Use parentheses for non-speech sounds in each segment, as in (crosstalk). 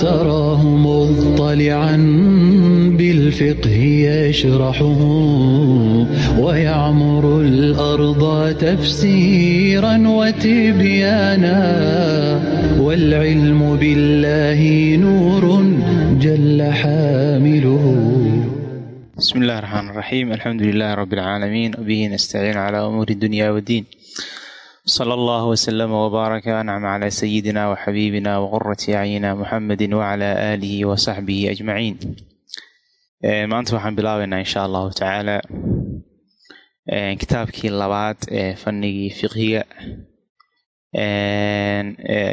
تراه مطلعا بالفقه يشرحه ويعمر الأرض تفسيرا وتبيانا والعلم بالله نور جل حامله. bismi illahi raxmaan raxiim alxamdu lilahi rabbi alcaalamiin wabihi nastaciin calaa umuuri dunya wddiin sala allahu waslama wbaaraka ancama calaa sayidina waxabiibina waqurati acyina muxamedi wacalaa aalihi wasaxbihi ajmaciin eh, maanta waxaan bilaabaynaa insha allahu tacaala eh, kitaabkii labaad ee fanigii fiqhiga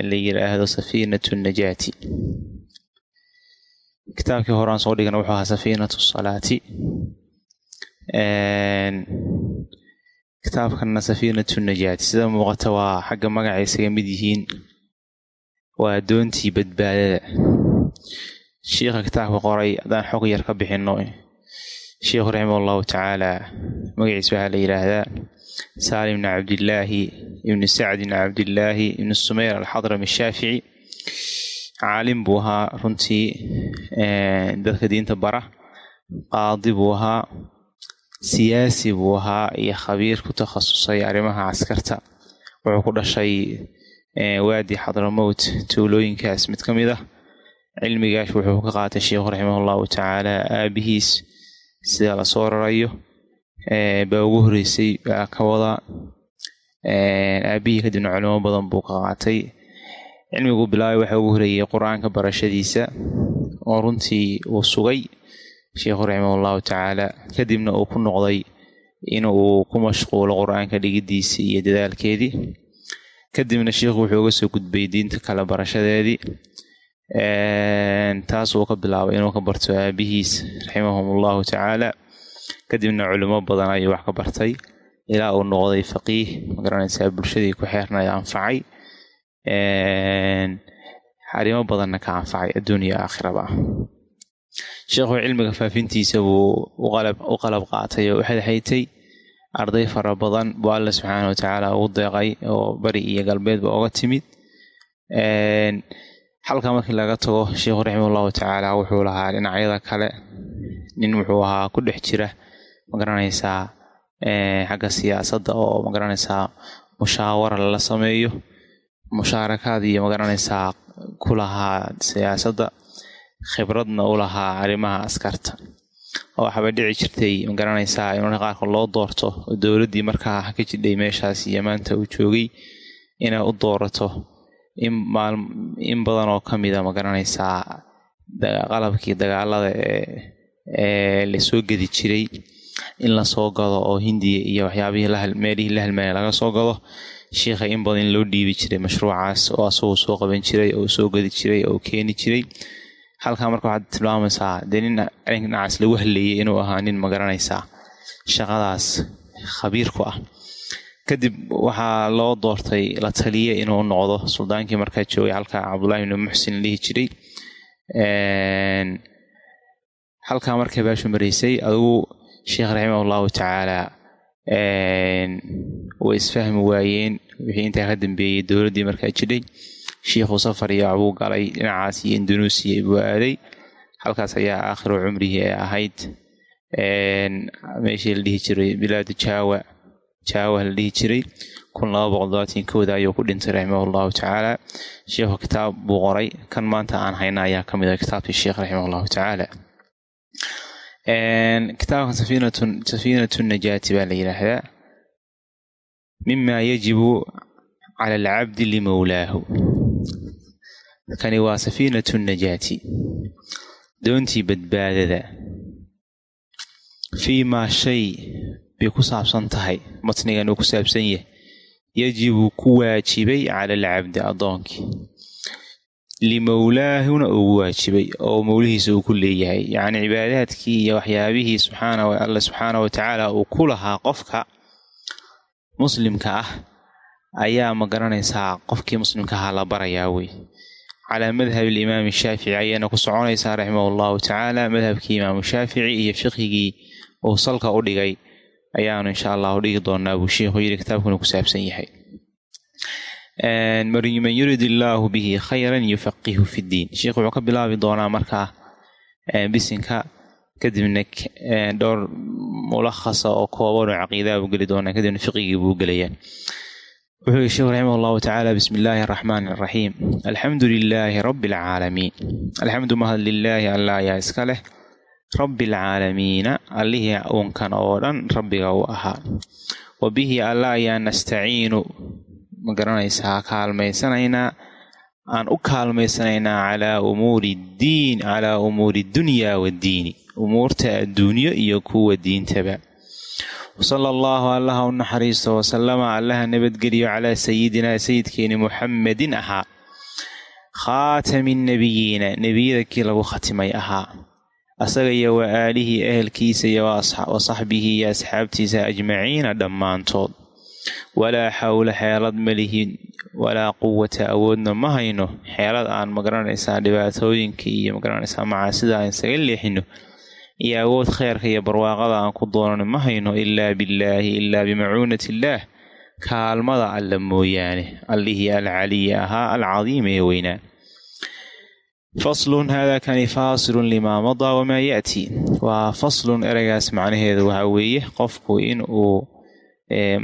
la yidhaahdo safiinatu najaati. Kitaabkii horeaan soo dhigana wuxuu ahaa safiinatu salaati kitaabkana safiinatu najaati sida muuqata waa xagga magaca isaga mid yihiin. Waa doontii badbaadada shiikha kitaabka qoray haddaan xog yar ka bixino sheikhu raximah allahu tacaala magaciis waxaa la yidhaahdaa saalim bni cabdillaahi ibni sacd bni cabdillaahi ibni sumeyr alxadrami shaafici. Caalim buu ahaa runtii dadka diinta bara qaadi buu ahaa siyaasi buu ahaa iyo khabiir ku takhasusay arrimaha caskarta wuxuu ku dhashay waadi xadramowt tuulooyinkaas mid ka mid ah. Cilmigaas wuxuu ka qaatay sheikhu raximah allahu tacaala aabihiis sida la soo rarayo baa ugu horeysay baa ka wada aabihii kadibna culimo badan buu ka qaatay. Cilmiguu bilaabay waxaa ugu horeeyey qur'aanka barashadiisa oo runtii uu sugay sheikhu raximah allahu tacaala kadibna uu ku noqday in uu ku mashquulo qur'aanka dhigidiisa iyo dadaalkeedii. Kadibna sheikhu wuxuu uga soo gudbay diinta kale barashadeedii taas uu ka bilaabay inuu ka barto aabihiis raximahum allahu tacaala. Kadibna culimo badan ayuu wax ka bartay ilaa uu noqday faqiih ma garanaysaa bulshadii ku xeernaya anfacay arrimo badanna ka anfacay adduuniya aakhiraba sheekhu cilmiga faafintiisa buu u qalab qaatay oo waxadhaytay arday fara badan buu alla subxaana wa tacaala ugu deeqay oo bari iyo galbeedba oga timid. Halka markii laga tago sheikhu raximah allahu tacaala wuxuu lahaa dhinacyada kale. Nin wuxuu ahaa ku dhex jira ma garanaysaa xagga siyaasadda oo ma garanaysaa mushaawara lala sameeyo. Mushaarakaad iyo ma garanaysaa ku lahaa siyaasadda khibradna u lahaa arrimaha askarta. Oo waxaaba dhici jirtay ma garanaysaa in marka qaarkood loo doorto oo dowladdii markaa ka jidhay meeshaas iyo maanta uu joogay inay u doorato. In badan oo ka mida ma garanaysaa qalabkii dagaalada ee la soo gedi jiray in la soo gado oo hindiya iyo waxyaabihii meelihii la halmaanay laga soo gado. Shiikha in badan in loo dhiibi jiray mashruucaas oo asagoo soo qaban jiray oo soo gadi jiray oo keeni jiray halkaa marka waxaad tilmaamaysaa dee nin dhinacaas lagu haleeyey inuu ahaa nin ma garanaysaa shaqadaas khabiir ku ah. Kadib waxaa loo doortay la taliye inuu noqdo suldaankii markaa joogay halka cabdullahi ibni muxsin dhihi jiray. Halkaa markay baashu maraysay adigu sheikh raximah allahu tacaala way isfahmi waayeen wixii intaa ka dambeeyey dowladdii markaa jidhay shiikhuu safar iyo abuu galay dhinacaas iyo indonesia buu aaday. Halkaas ayaa aakhiru cumrihii ee ahayd. Meeshii la dhihi jiray bilaadu jaawa jaawa la dhihi jiray. Kun laba boqol dobaatan kooda ayuu ku dhintay raximah tacaala. Sheikhu kitaab buu qoray. Kan maanta aan hayna ayaa ka mid ah kitaabkii sheikh raximah tacaala. Kitaabkan safiinatu najaati baa la yidhaahdaa mima yajibu cala alcabdi limowlaahu kani waa safiinatu najaati. Doontii badbaadada. Fii maa shay bay ku saabsan tahay. Matnigan uu ku saabsan yahay. Yajibu ku waajibay cala alcabdi addoonkii. Limowlaahuna ugu waajibay oo mowlihiisa uu ku leeyahay. Yacni cibaadaadkii iyo waxyaabihii subxaana alla subxaana wa tacaala uu ku lahaa qofka muslimka ah ayaa ma garanaysaa qofkii muslimka ahaa la barayaa wey? Calaa madhab alimaami shaafici ayaana ku soconaysaa raximah allahu tacaala. Madhabkii imaamu shaafici iyo fiqhigii uu salka u dhigay ayaanu insha allahu dhigi doonaa buu sheikhu yidhi kitaabkuna ku saabsan yahay. Man yurid illaahu bihi khayran yufaqihu fi ddiin sheikh wuxuu ka bilaabi doonaa markaa bisinka kadibna dhowr mulakhasa oo kooban oo caqiidaha buu geli doonaa kadibna fiqigii buu gelayaa wuxuu yihi sheekhu raximah allahu tacaala bismi illaahi araxmaani araxiim alxamdu lilaahi rabbi alcaalamiin alxamdu mahad lilaahi allah ayaa iska leh. Rabbi alcaalamiina allihii uunkan oo dhan rabbiga uu ahaa. Wa bihi allah ayaa nastaciinu. Ma garanaysaa kaalmaysanaynaa? Aan u kaalmaysanaynaa calaa umuuri ddiin calaa umuuri dunyaa waddiini umuurta adduunyo iyo kuwa diintaba wasala allahu allaha u naxariisto wasalama allaha nabadgeliyo calaa sayidinaa sayidkeeni muxamedin ahaa khaatami nnebiyiina nebiyada kii lagu khatimay ahaa asaga iyo wa aalihii ehelkiisa iyo wa saxbihi iyo asxaabtiisa ajmaciina dhammaantood. Walaa xawla xeelad malihin walaa quwata awoodna ma hayno. Xeelad aan ma garanaysaa dhibaatooyinka iyo ma garanaysaa macaasida aan isaga leexino iyo awood kheyrka iyo barwaaqada aan ku doonano ma hayno ilaa billaahi ilaa bimacuunati illaah kaalmada alla mooyaane allihii alcaliyi ahaa alcadiim ee weynaa faslun haadaa kani faasilun limaa madaa wamaa ya'tii waa faslun ereygaas macnaheedu waxaa weeye qofku in uu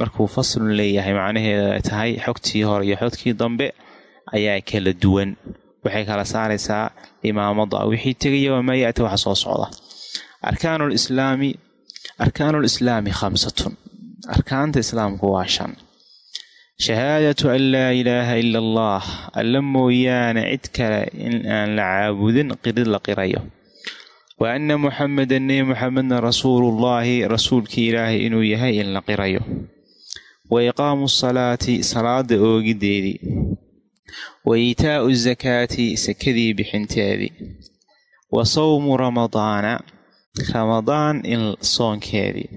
markuu faslun leeyahay macnaheeda tahay xogtii hore iyo xogtii dambe ayaa kala duwan. Waxay kala saaraysaa limaa madaa wixii tegaya wamaa ya'ti waxa soo socda arkaanu lislaami arkaanu lislaami khamsatun. Arkaanta islaamku waa shan. Shahaadatu an laa ilaaha ila allah alla mooyaane cid kale in aan la caabudin qirid la qirayo. Wa anna muxamedan nebi muxamedna rasuulullaahi rasuulkii ilaahay inuu yahay in la qirayo. Wa iqaamu salaati salaada oogideedii wa iitaa'u zakaati sakadii bixinteedii wa sawmu ramadaana ramadaan in soonkeedii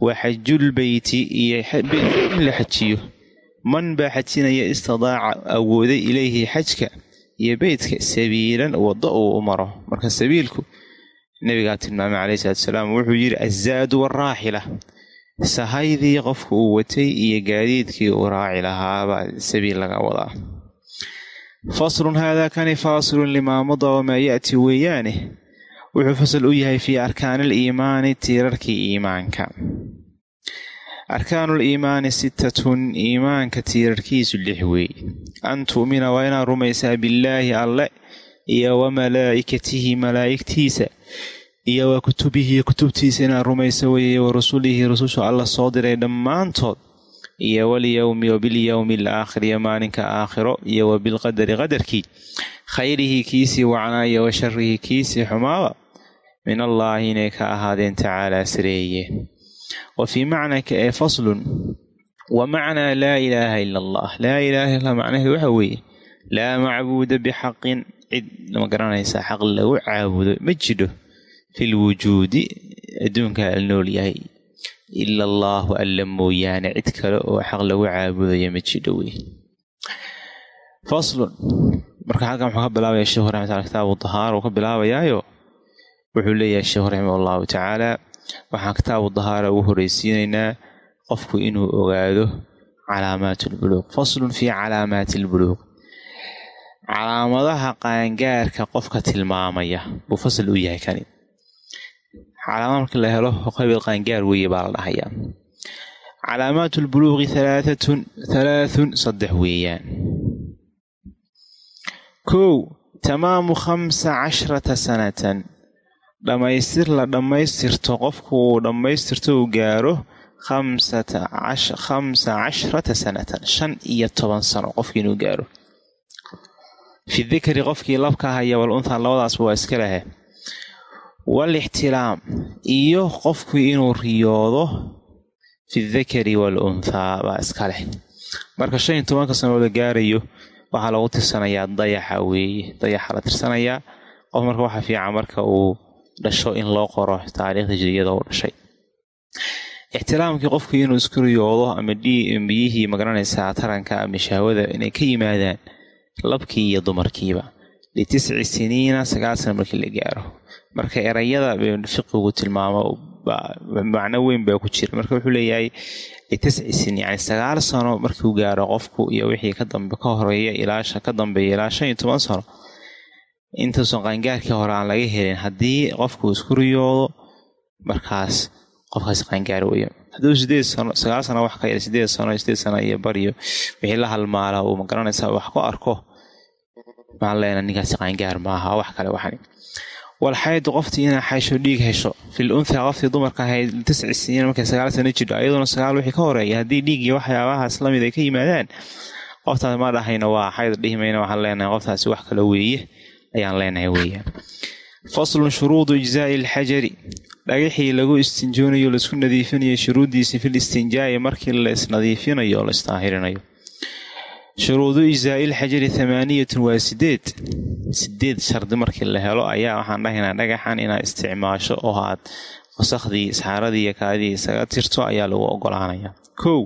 wa xajulbeyti iyo in la xajiyo. Man baa xajinaya istidaaca awooday ilayhi xajka iyo beytka sabiilan waddo uu u maro. Marka sabiilku nabigaa tilmaamay calayhi salaatu salaam wuxuu yidhi azaadu waraaxila sahaydii qofka uu watay iyo gaadiidkii uu raaci lahaabaa sabiil laga wadaa. Faslun haadaa kani faasilun limaa madaa wamaa ya'ti weeyaane wuxuu fasal u yahay fii arkaanil iimaani tiirarkii iimaanka. Arkaanul iimaani sittatun iimaanka tiirarkiisu lix weey an tu'mina waa inaad rumaysaa billaahi alle iyo wa malaa'ikatihi malaa'igtiisa iyo wa kutubihi kutubtiisa inaad rumaysa weeye wa rasulihi rususha alla soo diray dhammaantood iyo walyowmi wa bilyowmi alaakhir iyo maalinka aakhiro iyo wa bilqadari qadarkii. Khayrihi kiisii wacnaa iyo wa sharihi kiisii xumaaba min allaahi inay ka ahaadeen tacaalaa sareeye wa fii macnaka ee faslun wa macnaa laa ilaaha ila allah. Laa ilaaha illa macnaheedu waxa weeye laa macbuuda bixaqin. Cid ma garanaysaa xaq lagu caabudo ma jidho fil wujuudi adduunka al nool yahay ila allaahu alla mooyaane cid kale oo xaq lagu caabudayo ma jidho faslun marka halkan wuxuu ka bilaabaya sheekhu raxmatullah kitaabu dahaar uu ka bilaabayaayo wuxuu leeyahay sheekhu raximah allahu tacaala waxaan kitaabu dahaara ugu horreysiinaynaa qofku inuu ogaado calaamaat ulbuluuq faslun fii calaamaati albuluuq calaamadaha qaangaarka qofka tilmaamaya buu fasal u yahay kani calaamad marka la helo qabil qaangaar weeye baa la dhahayaa. Calaamaat ulbuluuqi halaaatun halaathun saddex weeyaan. Kow tamaamu khamsa cashrata sanatan. Dhammaystir la dhammaystirto qofku uu dhammaystirto uu gaaro khamsa cashrata sanatan. Shan iyo toban sano qofkii inuu gaaro. Fi dikri qofkii labka haya wal unthaa labadaasba waa iska lahe wal ixtilaam iyo qofku inuu riyoodo fi dakari wal unthaa baa iska leh. Marka shan iyo tobanka sanoo la gaarayo waxaa lagu tirsanayaa dayaxa weeye dayaxa la tirsanayaa qof marka waxa fiican marka uu dhasho in loo qoro taariikhda jiriyada uu dhashay. Ixtiraamkii qofku inuu isku riyoodo ama biyihii ma garanaysaa taranka ama shahwada inay ka yimaadaan labkii iyo dumarkiiba litisci siniina sagaal sana markii la gaaro marka erayada fiqigu tilmaamo macno weyn baa ku jira marka wuxuu leeyahay tascisin yani sagaal sano markuu gaaro qofku iyo wixii kadambe ka horreeya ilaa ka dambeeya ilaa shan iyo toban sano intuusan qaangaarkii hore aan laga helin haddii qofku isku riyoodo markaas qofkaas qaangaar weya hadduu sideed sano sagaal sano wax ka yar sideed sano sideed sano iyo baryo wixii la halmaala uu ku arko maxaan leenaha ninkaasi qaangaar maaha wax kale waxani walxaydu qoftii inaa xaysho dhiig hesho fil unthaa qoftii dumarka ahayd tisci siniin markay sagaal sano jidho ayadoona sagaal wixii ka horreeya haddii dhiig iyo waxyaabahaas la mid ay ka yimaadaan qoftaas ma dhahayno waa xayd dhihimayna waxaan leenahay qoftaasi wax kale weeye ayaan leenahay weeyaan. Faslun shuruudu ijzaai ilxajari dhagaxii lagu istinjoonayo la isku nadiifinayo shuruuddiisi fil istinjaa'i markii la isnadiifinayo shuruudu ijzaai ilxajari thamaaniyatun waa sideed sideed shardi markii la helo ayaa waxaan dhahaynaa dhagaxan inaad isticmaasho oo aad wasakhdii isxaaradii iyo kaadii isaga tirto ayaa lagu ogolaanayaa kow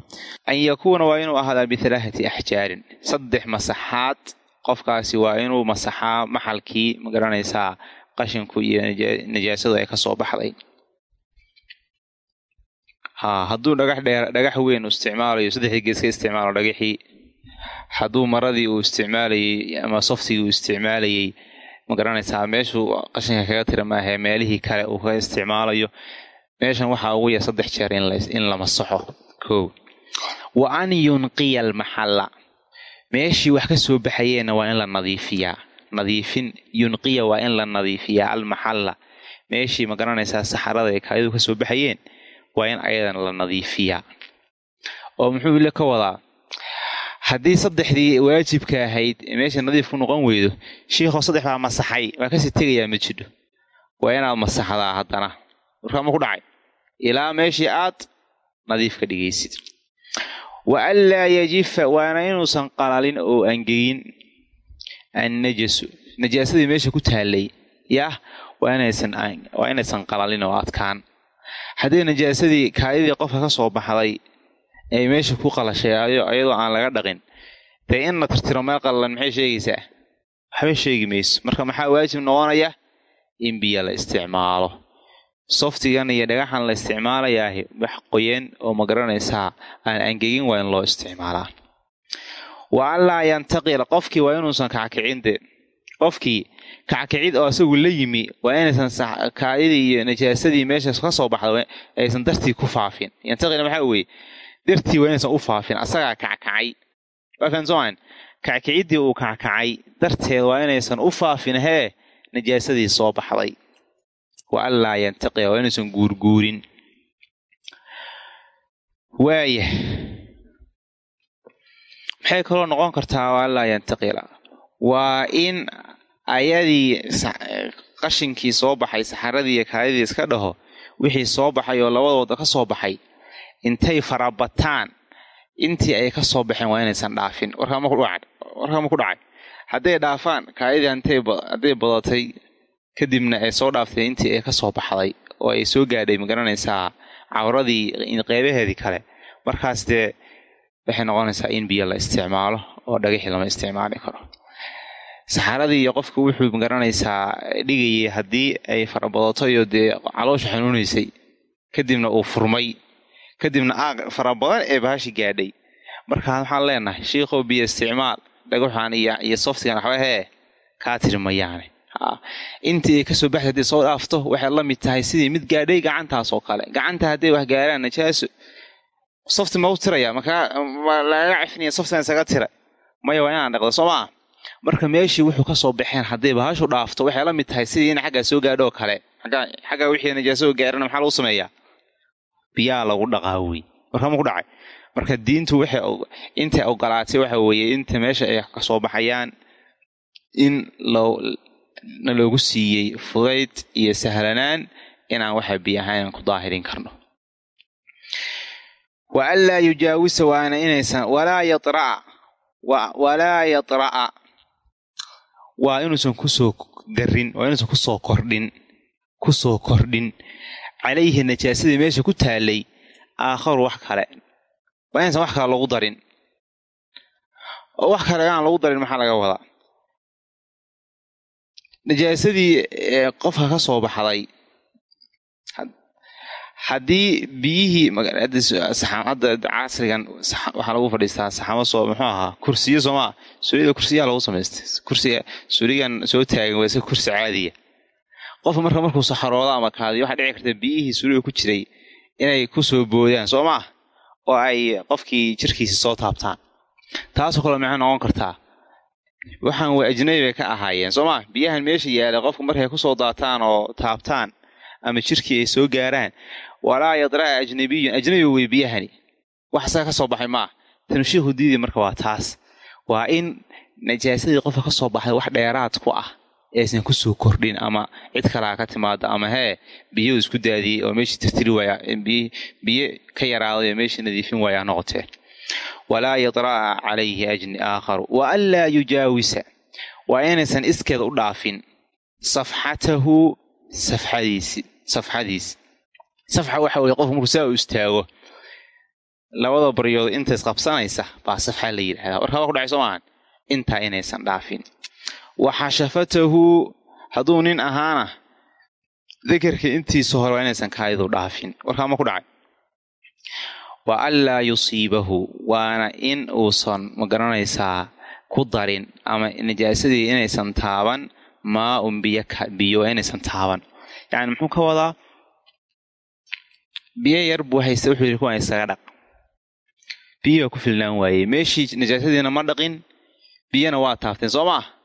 an yakuuna waa inuu ahaadaa bihalaathati axjaarin saddex masaxaad qofkaasi waa inuu masaxaa maxalkii ma garanaysaa qashinku iyo najaasadu ay ka soo baxday. Ha hadduu dhagax dheer dhagax weyn isticmaalayo saddexdii gees ka isticmaalo dhagaxii hadduu maradii uu isticmaalayey ama softigii uu isticmaalayey ma garanaysaa meeshuu qashinka kaga tira maahae meelihii kale uu kaga isticmaalayo. Meeshan waxaa ugu yar saddex jeer in la masaxo. Kow. Wa an yunqiya almaxalla meeshii wax ka soo baxayeenna waa in la nadiifiyaa. Nadiifin yunqiya waa in la nadiifiyaa almaxalla meeshii ma garanaysaa saxarada ee kaadidu ka soo baxayeen waa in ayadan la nadiifiyaa. Oo muxuu ile ka wadaa haddii saddexdii waajibka ahayd meesha nadiif ku noqon weydo shiikhoo saddex baa masaxay waa ka sii tegayaa ma jidho. Waa inaad masaxdaa haddana. Warkaa ma ku dhacay. Ilaa meeshii aad nadiif ka dhigaysid. Wa anlaa yajifa waana inuusan qalalin oo angegin annajasu najaasadii meesha ku taallay yah waa inaysan qalalin oo adkaan. Haddii najaasadii kaadidii qofka ka soo baxday ay meesha ku qalashay iyadoo aan laga dhaqin. Dee in la tirtiro meel qallalan maxay sheegaysaa? Waxba sheegi mayso. Marka maxaa waajib noqonaya? In biyo la isticmaalo. Softigan iyo dhagaxan la isticmaalayaahi wax qoyan oo ma garanaysaa aan angegin waa in loo isticmaalaa. Wa anlaa yantaqila qofkii waa inuusan kackicinde qofkii kackicid oo asagu la yimi waa inaysan kaadidii iyo najaasadii meesha ka soo baxda aysan dartii ku faafin. Yantaqila maxaa weeye dartii waa inaysan u faafin asagaa kackacay waakan soman kackiciddii uu kackacay darteed waa inaysan u faafin hee najaasadii soo baxday. Wa anlaa yantaqila waa inaysan guurguurin. Waaya maxay kaloo noqon kartaa wa anlaa yantaqila waa in ayadii qashinkii soo baxay saxaradii iyo kaadidii iska dhaho wixii soo baxay oo labadooda ka soo baxay intay farabataan intii ay ka soo baxeen waa inaysan dhaafin. Warkaama ku dhacay. Hadday dhaafaan kaadidii hadday badatay kadibna ay soo dhaaftay intii ay ka soo baxday oo ay soo gaadhay ma garanaysaa cawradii qeybaheedii kale. Markaas dee waxay noqonaysaa in biyo la isticmaalo oo dhagaxii lama isticmaali karo. Saxaradii qofka wuxuu ma garanaysaa dhigayay haddii ay farabadato iyo dee caloosha xanuunaysay kadibna uu furmay kadibna aaq fara badan ee bahashi gaadhay. Markaa waxaan leenahay shiikhow biyo isticmaal dhagaxan iyo softigan waxba hee kaa tiri mayaane intii ka soo baxday hadday soo dhaafto waxay la mid tahay sidii mid gaadhay gacantaas oo kale. Gacanta hadday wax gaaraan najaaso softi mau tiraya makaa lagaga cafniya softigan isaga tira? Maya waa inaan dhaqdo soo maa marka meeshii wuxuu ka soo baxeen hadday bahashu dhaafto waxay la mid tahay sidii in xaggaa soo gaadho oo kale. Xaggaa wixii najaaso gaarana maxaa lagu sameeyaa biyaa lagu dhaqaa wey. Warkama ku dhacay. Marka diintu waxay intay ogolaatay waxa weeye inta meesha ay ka soo baxayaan in na loogu siiyey fudayd iyo sahlanaan inaan waxa biyo ahayn ku daahirin karno. Wa anlaa yujaawisa waana inaysan walaa yaraa walaa yatra'a. Waa inuusan ku soo darin waa inuusan ku soo kordhin ku soo kordhin calayhi najaasadii meesha ku taallay aakharu wax kale. Waa inaysan wax kale lagu darin. Oo wax kale aan lagu darin maxaa laga wadaa? Najaasadii qofka ka soo baxday haddii biyihii hadda casrigan waxaa lagu fadhiistaa saxamo soo muxuu ahaa kursiyo soomaa suuliyada kursiyaha lagu samaystay kursiga suuligan soo taagan waa kursi caadiya qofka marka markuu saxaroodo ama kaadiyo waxaa dhici karta biyihii suuliga ku jiray inay ku soo boodaan soo maa oo ay qofkii jirkiisa soo taabtaan? Taasoo kale maxay noqon kartaa. Waxaan waa ajnabi ka ahaayeen soo maa biyahan meesha yaalla qofku markay ku soo daataan oo taabtaan ama jirkii ay soo gaaraan walaa yadraa ajnabiyun ajnabi wey biyahani. Wax isaga ka soo baxay maa tanshiihu diidi marka waa taas. Waa in najaasadii qofka ka soo baxday wax dheeraad ku ah aysan ku soo kordhin ama cid kalaa ka timaada ama hee biyo isku daadiyey oo meeshii tirtiri waaya biyo ka yaraaday oo meeshii nadiifin waayaa noqotee. Walaa yadra'a calayhi ajni aakharu wa an laa yujaawisa. Waa inaysan iskeed u dhaafin safxatahu safxadiisi safxadiisi. Safxa waxa weye qofku markuu saa u istaago labada baryood inta isqabsanaysa baa safxa la yidhahdaa. Warkaa ku dhacay maahan intaa inaysan dhaafin wa xashafatahu hadduu nin ahaana dakarka intiisa hore waa inaysan kaadidu dhaafin. Warkaa ma ku dhacay. Wa an laa yusiibahu waana in uusan ma garanaysaa ku darin ama najaasadii inaysan taaban maa un biyo inaysan taaban. Yacni muxuu ka wadaa? Biyo yar buu haysta wuxuu yidhi kuwaan isaga dhaq. Baa ku filnaan waayey. Meeshii najaasadiina ma dhaqin biyona waa taabteen soo maah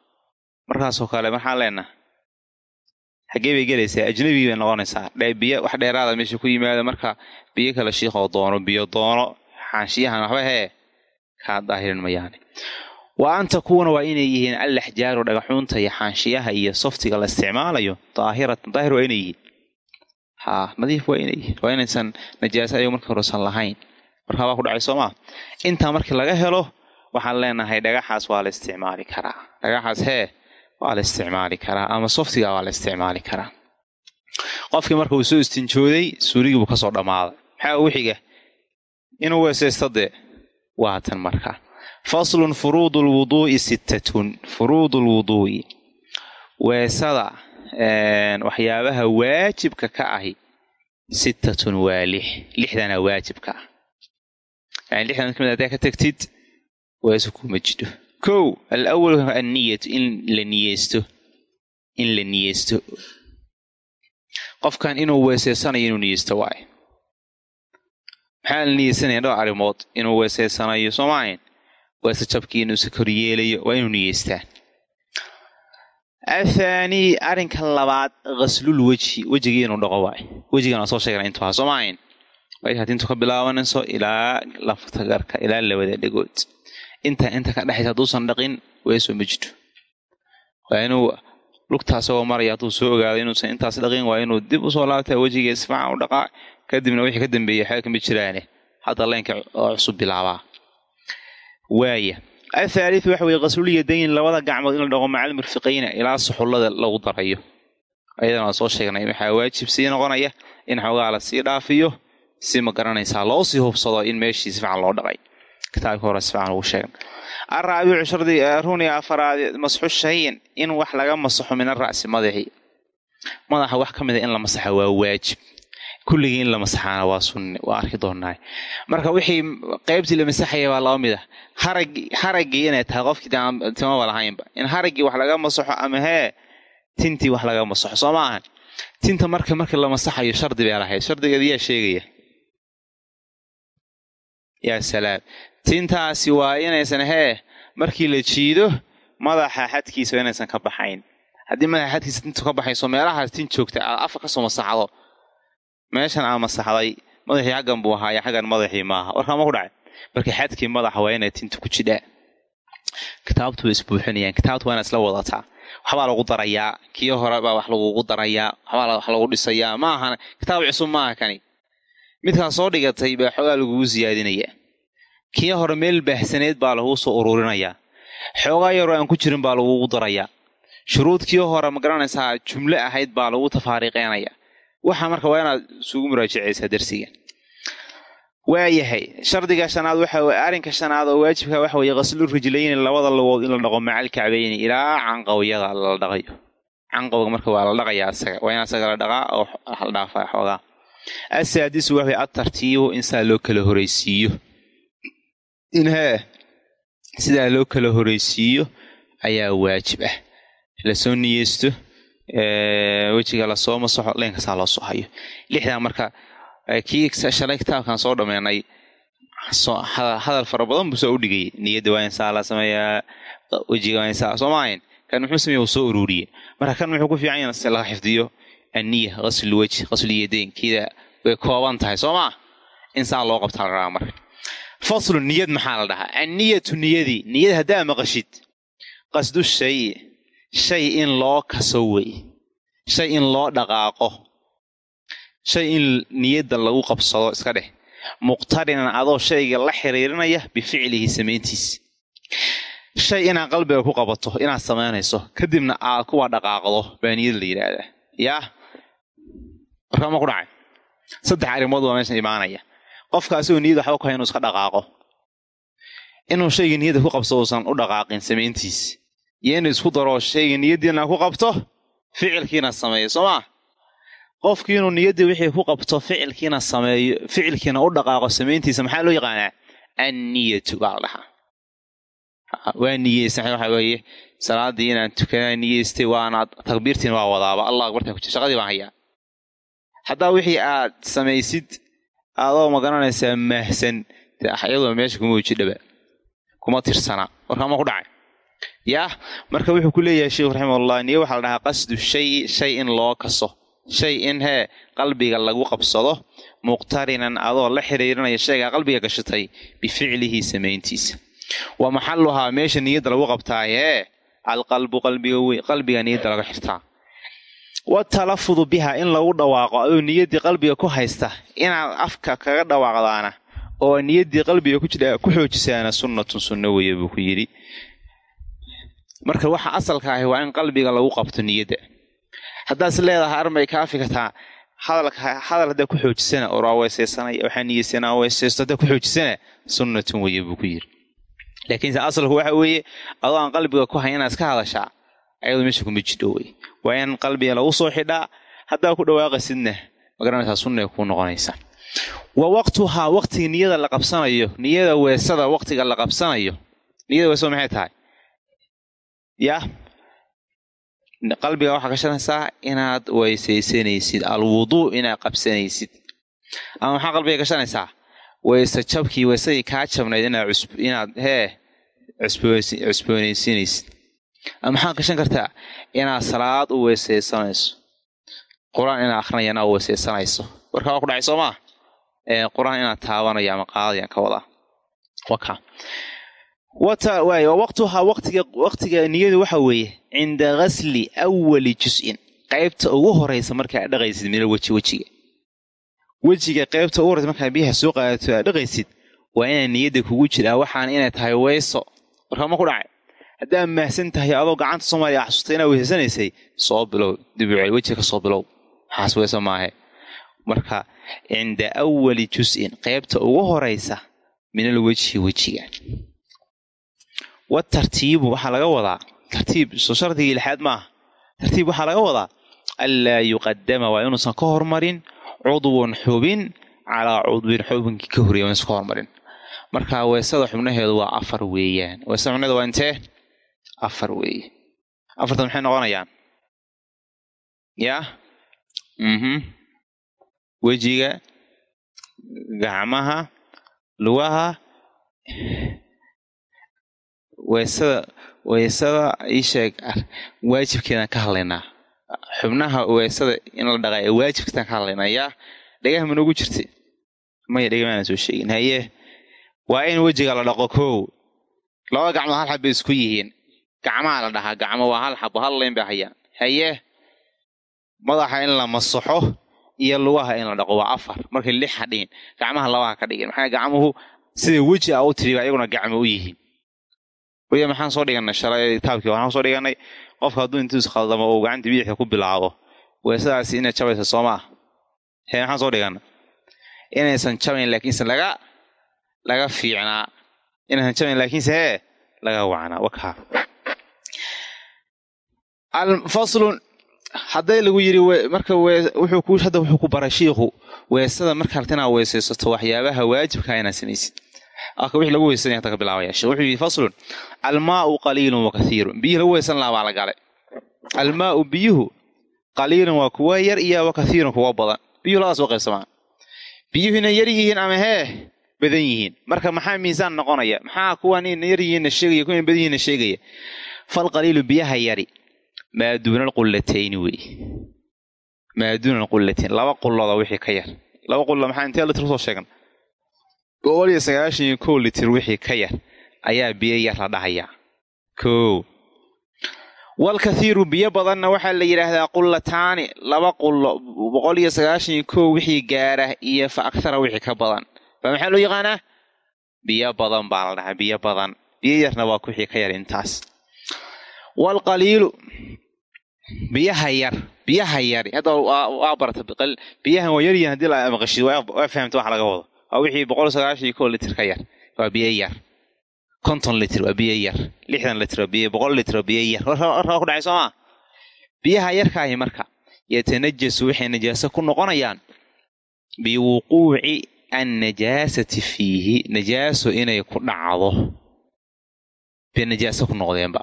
markaasoo kale maxaan leenaha xaggee bay gelaysaa ajnabigii bay noqonaysaa. Biyo wax dheeraada meesha ku yimaada marka biyo kale shiikhoo doono biyo doono xaanshiyahan waxba hee kaa daahirin mayaane wa an takuuna waa inay yihiin alaxjaaru dhagaxuunta iyo xaanshiyaha iyo softiga la isticmaalayo daahiratan daahir waa inay yihiin. Haa nadiif waa inay yihiin waa inaysan najaasa ayago markii horesan lahayn. Markaa waa ku dhacay soo maa intaa markii laga helo waxaan leenahay dhagaxaas waa la isticmaali karaa. Dhagaxaas hee waa la isticmaali karaa ama softiga waa la isticmaali karaa. Qofkii marka uu soo istinjooday suurigii buu ka soo dhammaaday maxaa ugu xiga inuu weesaysto dee? Waatan marka. Faslun furuudu lwuduu'i sittatun. Furuudu lwuduu'i weesada waxyaabaha waajibka ka ahi sittatun waa lix. Lixdana waajibka. Ah yani lixdan ka mid hadaa ka tagtid weeso kuma jidho kow alawal anniyatu in la niyeysto in la niyeysto. Qofkan inuu weeseysanayo inuu niyeysto waaye maxaa la niyeysanaya? Dhowr arrimood. Inuu weeseysanayo soo maahayn? Weese jabkii inuusa koryeelayo waa inuu niyeystaa. Athaanii arrinka labaad ghaslul wejhi wejigii inuu dhaqo waaye wejigan waa soo sheegna intuu ahaa soo maahayn? Markaad intuu ka bilaabanayso ilaa laftagarka ilaa labada dhegood inta inta ka dhexaysa hadduusan dhaqin weesoo ma jidho waa inuu lugtaa maraya hadduu soo ogaado inuusan intaas dhaqin waa inuu dib u soo laabtaa wejiga isfacan u dhaqaa kadibna wixii ka dambeeyay waxba kama jiraane. Hadda leynka oo cusub bilaabaa. Waaya. Athaaliu waxa weye qaslul yadayn labada gacmood in la dhaqo macal mirfiqayna ilaa suxullada lagu darayo. Ayadana waa soo sheegnay waxaa waajib sii noqonaya in xoogaa la sii dhaafiyo si ma garanaysaa loo sii hubsado in meeshii si loo dhaqay kitaabka hore si fiican ugu sheegan araabicu shardi runi afaraad masxu shayin in wax laga masaxo min ara'si madaxii madaxa wax ka mida in la masaxa waa waajib. Kulligii in la masaxaana waa sunni waa arki doonaa marka wixii qaybtii la masaxaya baa laba mid ah harag haraggii inay tahay qofkii timaba lahaynba. In haraggii wax laga masaxo ama hee tintii wax laga masaxo soo ma ahan. Tinta marka markii la masaxayo shardi bay lahayd. Shardigeeda yaa sheegaya yaa salaam. Tintaasi waa inaysan hee markii la jiido madaxa xadkiisa waa inaysan ka baxayn. Haddii madaxa xadkiisa tintu ka baxayso meelahaas tin joogta aad afka ka soo masaxdo meeshan aa masaxday madaxii xaggan buu ahaaya xaggan madaxii maaha warkaa ma ku dhacay. Marka xadkii madaxa waa inay tinta ku jidhaa. Kitaabtu way isbuuxinayaan. Kitaabtu waa inaa isla wadataa. Waxbaa lagu darayaa. Kii hore baa wax lagugu darayaa. Waxbaa wax lagu dhisayaa. Ma ahan. Kitaab cusub maaha kani midkaa soo dhigatay baa xoogaa lagugu siyaadinayaa kii hore meel baahsaneed baa laguu soo ururinayaa xoogaa yaroo aan ku jirin baa lagugu darayaa shuruudkii hore ma garanaysaa jumle ahayd baa lagu tafaariiqeynaya waxa marka waa inaad isugu muraajacaysaa darsiga. Waayahay shardiga shanaad waxa arrinka shanaad oo waajibka waxa weeye qaslu rijlayni labada lugood in la dhaqo macal kacbayni ilaa canqawyada la dhaqayo. Canqawga marka waa la dhaqayaa asaga waa in asaga la dhaqaa oo la xoogaa asaadisu waxay atartiibu in saa loo kala horeysiiyo. In hee sidaa loo kala horeysiiyo ayaa waajib ah. Lasoo niyeysto wejiga la soo masaxo leenkasaa loo soo hayo. Lixdaa marka kii shalay kitaabkan soo dhameenay hadal fara badan buu soo u dhigayay niyadda waa insaa la sameeyaa wejiga waa insaa soo maahayn kan muxuu sameeya uu soo ururiyey. Marka kan muxuu ku fiican yahay si laga xifdiyo anniya qaslu wejhi qaslu yadayn kiida way kooban tahay soo maa insaan loo qabtaa la rabaa marka faslu niyad maxaa la dhahaa? Anniyatu niyadii niyad haddaa maqashid. Qasdu shay shay in loo kaso wey shay in loo dhaqaaqo. Shay in niyadda lagu qabsado iska dheh. Muqtarinan adoo shayga la xiriirinaya bificlihi samayntiisa shay inaad qalbiga ku qabato inaad samaynayso kadibna aad kuwa dhaqaaqdo baa niyad la yidhaahdaa. Yaa warkaama ku dhacay saddex arrimood waa meeshan imaanaya. Qofka asagoo niyad waxba ku hay inuu iska dhaqaaqo. Inuu shayga niyadda ku qabso uusan u dhaqaaqin samayntiisa iyo inuu isku daro shayga niyaddiina ku qabto ficilkiina sameeyo soo maa qofkii inuu niyaddii wixii ku qabto ficilkiina sameeyo ficilkiina u dhaqaaqo samayntiisa maxaa loo yaqaanaa? Anniyatu baa la dhahaa waa niyeysan waxa weeye. Salaadii inaan tukanaa niyeystay waana takbiirtiina waa wadaaba. Allah akbartan ku jir shaqadii baan hayaa haddaa wixii aad samaysid adoo ma garanaysaa mahsan iyadoo meesha kuma wejidhaba kuma tirsana warkaama ku dhacay. Yaah marka wuxuu ku leeyahay sheikhu raximahullah niyo waxaa la dhahaa qasdu shay shay in loo kaso. Shay in hee qalbiga lagu qabsado muqtarinan adoo la xiriirinaya shaygaa qalbiga gashatay bificlihi samayntiisa. Wa maxaluhaa meesha niyadda lagu qabtaayee alqalbu qalbiga niyadda laga xirtaa watalafudu biha in lagu dhawaaqo adoo niyaddii qalbiga ku haysta. Inaad afka kaga dhawaaqdaana oo niyaddii qalbiga ku xoojisaana sunnatun sunno weeye buu ku yidhi. Marka waxa asalka ahi waa in qalbiga lagu qabto niyadda. Haddaas leedahay armay kaafi kartaa hadalka hadal haddaa ku xoojisana oraa weysaysanaya waxaa niyeysanaa weysaysto haddaa ku xoojisana sunnatun weeye buu ku yidhi. Laakiinse asalku waxa weeye adoo aan qalbiga ku hayn inaad iska hadashaa ayadoo meesha kuma jidho waa in qalbiga lagu soo xidhaa haddaa ku dhawaaqaysidna ma garanaysaa sunnay kuu noqonaysa. Wa waqtuhaa waqtiga niyada la qabsanayo niyada weesada waqtiga la qabsanayo. Niyada weesada maxay tahay? Yah qalbiga waxaa gashanaysaa inaad weysaysanaysid alwuduu inaad qabsanaysid. Ama maxaa qalbiga gashanaysaa weyse jabkii weysadii kaa jabnayd inaad hee cusboonaysiinaysid ama maxaad gashan kartaa? Inaad salaad u weysaysanayso. Qur'aan inaad akrinaya inaad weysaysanayso. Warkaa waa ku dhacay soo maa qur'aan inaad taabanaya ama qaadayaan ka wadaa. Waka. Waay waqtuhaa waqtiga waqtiga niyadu waxa weeye cinda ghasli awali jus-in qaybta ugu horeysa markaa dhaqaysid mina weji wejiga. Wejiga qaybta ugu horeysa markaa biyaha soo qaadato aad dhaqaysid waa inaa niyadda kugu jiraa waxaana inay tahay weyso. Warkaa ma ku dhacay haddaa mahsan tahay adoo gacanta soomaaliya xasuustay inaad weysasanaysay soo bilow. Dibucel wejiga ka soo bilow. Waxaas weyso maahe. Marka cinda awali jus-in qaybta ugu horeysa minal wejhi wejiga. Watartiibu waxaa laga wadaa. Tartiib soo lixaad maaha. Tartiib waxaa laga wadaa anlaa yuqadama waa inuusan ka hormarin cudwun xubin calaa cudwin xubinkii ka horreya inuusan ka hormarin. Marka weesada xubnaheedu waa afar weeyaan. Weesada xubnaheedu waa intee afar weeye afartan maxay noqonayaan? Yaa mhm. Wejiga gacmaha lugaha weesada weesada iisheeg waajibkeedaan ka hadlaynaa. Xubnaha weesada in la dhaqaa ee waajibkeedaan ka hadlaynaa yaa dhagaha ma noogu jirta maya dhega maana soo sheegin. Haye waa in wejiga la dhaqo kow. Laba gacmood hal xab bay isku yihiin gacmaha la dhahaa gacmo waa hal xabo hal layn bay hayaan. Haye madaxa in la masaxo iyo lugaha in la dhaqo waa afar markay lix ha gacmaha labaha ka dhigin. Maxaa gacmuhu sida weji a u tiriba iyaguna gacmo u yihiin. Waya maxaan soo dhiganay shalay waxaan soo dhiganay qofka hadduu intuu iskhaldamo uu gacanta bidixda ku bilaabo. Weesadaasi inay jabaysa soo maa hee maxaan soo dhiganay inaysan jabayn laakiinse laga laga fiicnaa. Inaysan jabayn laakiinse hee laga wacnaa wakaa faslun hadday lagu yidhi marka hadda wuxuu ku baray shiikhu weesada marka rabta inaad weesaysato waxyaabaha waajibka inaad samaysid wixii lagu weysanaya hadda ka bilaabaya wuxuu yidhi faslun almaau qaliilun wa kathiirun. Biyihii lagu weysan lahaa baa la galay. Almaau biyuhu qaliilun waa kuwa yar iyo wa kathiirun kuwa badan. Biyuhu labadaas u qaybsamaan. Biyuhu inay yar yihiin ama hee badan yihiin. Marka maxaa miisaan noqonaya? Maxaa kuwan ina yar yihiinna sheegaya kuwan badan yihiinna sheegaya? Falqaliilu biyaha yari maa duuna alqullatayni wey maa duuna alqullatayn laba qullooda wixii ka yar. Laba qulla maxaa intee litir u soo sheegan? Boqol iyo sagaashan iyo kow litir wixii ka yar. Ayaa biyo yar la dhahayaa kow. Walkathiiru biyo badanna waxaa la yidhaahdaa qullataani. Laba qullo boqol iyo sagaashan iyo kow wixii gaara iyo fa akhara wixii ka badan. Baa maxaa loo yaqaanaa? Biyo badan baa la dhahaa biyo badan. Biyo yarna waa wixii ka yar intaas. Walqaliilu biyaha yar biyaha yari hadda waa barata biyahan waa yaryihin haddii la maqashid waa fahamta waxa laga wado. Waa wixii boqol sagaashan iyo kow litir ka yar. Waa biyo yar. Konton litir waa biyo yar. Lixdan litir waa biyo boqol litir waa biyo yar. Warkaa ku dhacay soomaa biyaha yarkaahi marka yatanajasu waxay najaaso ku noqonayaan biwuquuci annajaasati fiihi. Najaaso inay ku dhacdo. Bay najaaso ku noqdeenba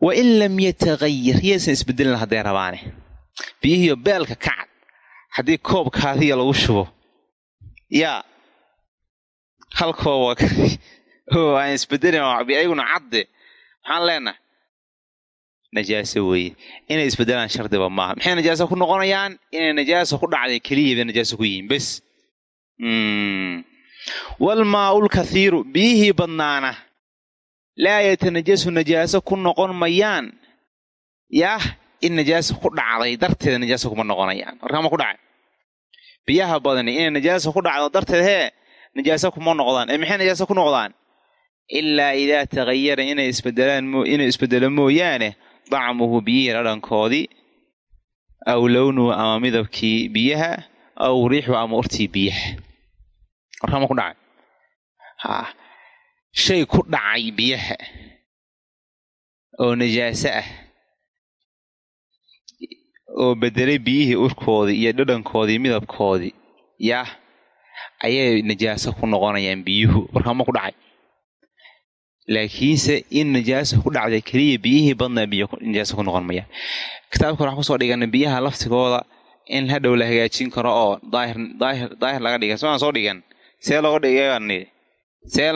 wa in lam yatagayar yaysan isbedelin hadday rabaane biyihiiyo beelka kacad haddii koobkaadiya lagu shubo yaa hal koob oo aan isbedelin ayaguna cadde maxaan leenahay najaaso weeye inay isbedelaan shardiba maaha maxay najaaso ku noqonayaan inay najaaso ku dhacday keliya bay najaaso ku yihiin bes walmaa'ul kathiiru biyihii badnaana laa yatanajasu najaaso ku noqon mayaan. Yaah in najaaso ku dhacday darteeda najaaso kuma noqonayaan. Warkaama ku dhacay. Biyaha badani inay najaaso ku dhacdo darteed hee najaaso kuma noqdaan. Ee maxay najaaso ku noqdaan? Ilaa idaa tagayara inay isbedelaan inay isbedelo mooyaane dacmuhu biyihii dhadhankoodii aw lownuhu ama midabkii biyaha aw riixu ama urtii biyaha. Warkaama ku dhacay. Ha shay ku dhacay biyaha oo najaaso ah. Oo bedelay biyihii urkoodii iyo dhadhankoodii midabkoodii yah ayay najaaso ku noqonayaan biyuhu. Warkaama ku dhacay. Laakiinse in najaaso ku dhacday keliya biyihii badnaa najaaso ku noqon mayaan kitaabka waxaan ku soo dhigana biyaha laftigooda in hadhow la hagaajin karo oo daahir daahir daahir laga dhiga somaan soo dhigan? See looga dhigay see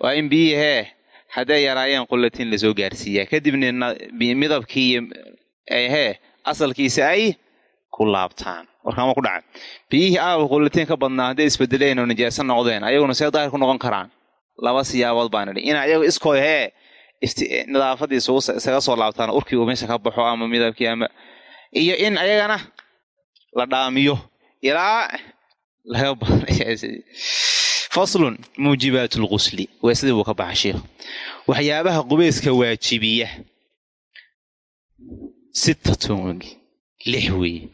waa in biyihii hee hadday yaraayeen qullatiin la soo gaarsiiyaa. Kadibna midabkii hee asalkiisa ay ku laabtaan. Warkaama ku dhacay biyihii aawa qullatiin ka badnaa hadday isbedeleen oo najaaso noqdeen ayaguna see daahir ku noqon karaan. Laba siyaabood baan idhi. In ayagu iskooda hee nadaafadii isaga soo laabtaan urkii uu meesha ka baxo ama midabkii ama iyo in ayagana la dhaamiyo. Ilaa laga (laughs) faslun muujibaat lqusli weesadii buu ka baxa sheikhu waxyaabaha qubeyska waajibiya sittatun lix weeye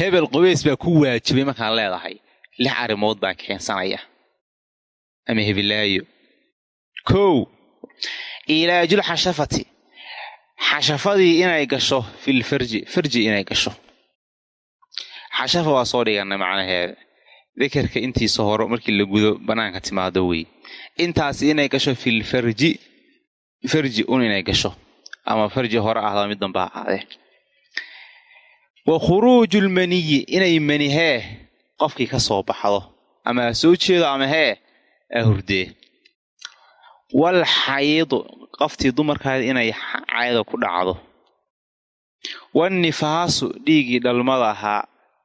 hebel qubeys baa ku waajibay markaan leedahay lix arrimood baan keensanaya ama hebilaayo kow ilaajul xashafati xashafadii inay gasho fil farji inay gasho xashafa waa soo dhigana macnaheeda dikarka intiisa hore markii la gudo banaanka timaado wey intaas inay gasho fil farji un inay gasho. Ama farji hore ahda mid damba ha ahaadee wa khuruuju lmaniyi inay manihee qofkii ka soo baxdo. Ama ha soo jeedo ama hee ahurdee wal xayidu qoftii dumarkaada inay cayda ku dhacdo. Wannifaasu dhiiggii dhalmada ahaa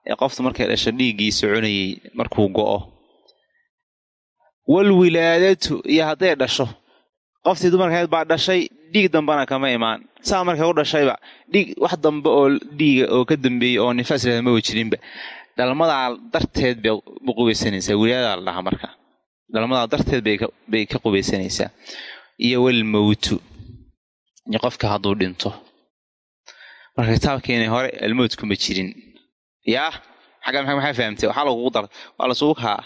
ee qofta markay dhasho dhiiggii soconayay markuu go'o. Walwilaadatu iyo hadday dhasho qoftii dumarkayd baa dhashay dhiig dambana kama imaan. Saa markay u dhashayba dhiig wax dambe oo dhiiga oo ka dambeeyey oo nifaas lahda ma jirinba dhalmadaa darteed bay u qubaysanaysaa wilaadadaa la dhahaa marka. Dhalmadaa darteed bay ka qubaysanaysaa. Iyo walmowtu iyo qofka hadduu dhinto. Marka kitaabkeeni hore almowt kuma jirin yaa xagga maxaa fahamtay? Waxaa lagugu dar waa lasugu kaa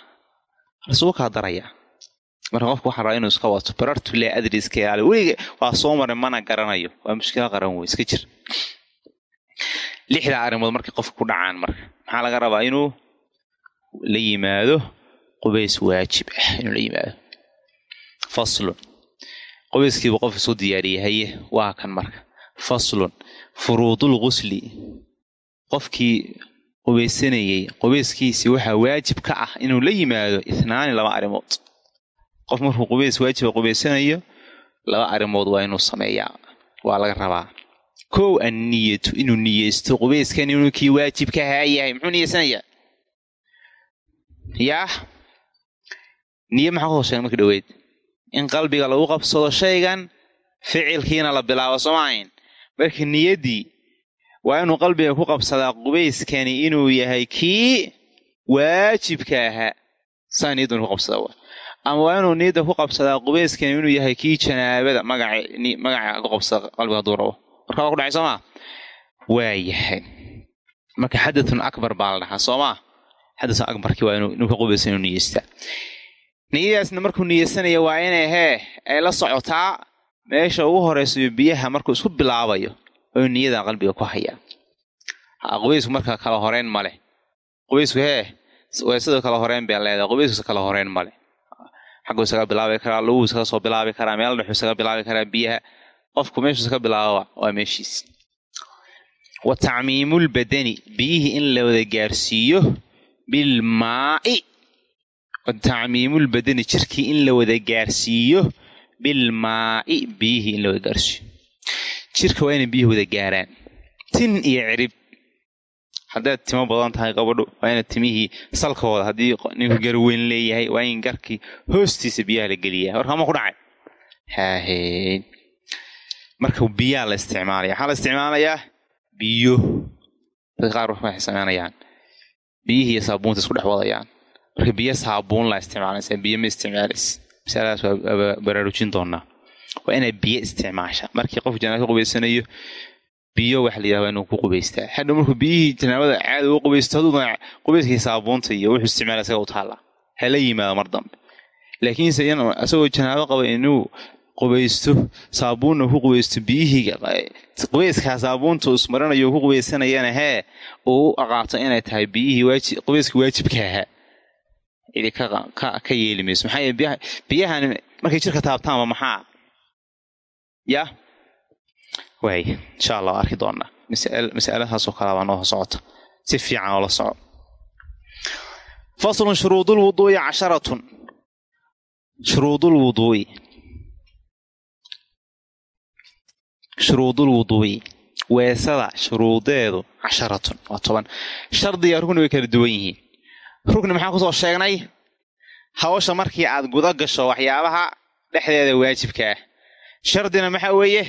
lasugu kaa darayaa marka qofka waxaa rabaa inuu iska wato barartu le adri iska ilaali weliga waa soo maray mana garanayo. Waa mushkila qaran wey iska jir. Lixdaa arrimood markay qofka ku dhacaan marka. Maxaa laga rabaa inuu la yimaado qubays waajib ah inuu la yimaado. Faslun. Qubayskiibu qof isu diyaariyay haye kan marka. Faslun. Furuudul qofkii qubaysanayey qubayskiisii waxaa waajib ka ah inuu la yimaado ithnaani laba arrimood. Qof markuu qubays waajiba qubaysanayo laba arrimood waa inuu sameeyaa waa laga rabaa. Kow anniyatu inuu niyeysto qubayskan inuu kii waajibka ahaa yahay muxuu niyeysanayaa? Yaah? Niye maxaa ku soo sheegay marka dhaweyd in qalbiga lagu qabsado shaygan ficilkiina la bilaabo soomaahayn marka niyaddii waa inuu qalbiga ku qabsadaa qubayskani inuu yahay kii waajibka ahaa saa niyaddan ku qabsadaa wa ama waa inuu niyadda ku qabsadaa qubayskani inuu yahay kii janaabada magaca magaca ku qabsada qalbiga hadduu rabo marka waa ku dhacay soomaa? Waa marka xadathun akbar baa la dhahaa soomaa? Xadathun akbarkii waa inuu ka qubaysan inuu niyeystaa niyadaasna markuu niyeysanaya waa inay hee ay la socotaa meesha ugu horeysayo biyaha markuu isku bilaabayo oo niyadan qalbiga ku hayaa qubaysku marka kala horeyn male qubaysku hee weesada kala horeyn bay leedahay. Qubaysku kala horeyn male xagguu isaga bilaabi karaa luguu isaga soo bilaabi karaa meel dhexuu isaga bilaabi karaa biyaha. Qofku meeshuu isaga bilaababa waa meeshiis. Wa tacmiimulbadani biyihii in la wada gaarsiiyo bilmaa'i tacmiimulbadani jirkii in la wada gaarsiiyo bilmaa'i biyihii in la wada gaarsiiyo jirka waa inay biyuhi wada gaaraan. Tin iyo cirib. Haddaad timo badan tahay gabadhu waa ina timihii salkooda haddii ninku garweyn leeyahay waa in garkii hoostiisa biyaha la geliyaa. Warkama ku dhacay? Haahey marka biyaa la isticmaalaya waxaa la isticmaalayaa biyo. Dadka qaar waxay sameynayaan biyihii iyo saabuunta isku dhex wadayaan. Marka biyo saabuun la isticmaalaysa biyo ma isticmaalaysa masaladaas waa baraarujin doonaa waa inay biyo isticmaasha. Markii qof janaaba qubaysanayo biyo waxa la yidhahda inuu ku qubaystaa hadhow markuu biyihii janaabada caadi u qubaysto hadduu qubayskii saabuunta iyo wuxuu isticmaala isaga u taallaa. Hala yimaado mar dambe. Laakiinse in isagoo janaabo qaba inuu qubaysto saabuunna ku qubaysto biyihii qubayskaa saabuunta ismarinayo ku qubaysanayana hee uu aqaato inay tahay biyihii qubayska waajibka ahaa. Idi ka yeeli mayso. Maxaa biyahan markay jirka taabtaanba maxaa ya waay insha allah arki doonaa masaladaasoo kalabaa noo socota. Si fiican oo la soco. Faslun shuruudulwuduu'i casharatun. Shuruudulwuduu'i shuruudulwuduu'i weesada shuruudeedu casharatun. Waa toban. Shardiga rugni way kala duwan yihiin. Rugni maxaan ku soo sheegnay? Hawsha markii aad guda gasho waxyaabaha dhexdeeda waajibka ah shardina maxaa weeye?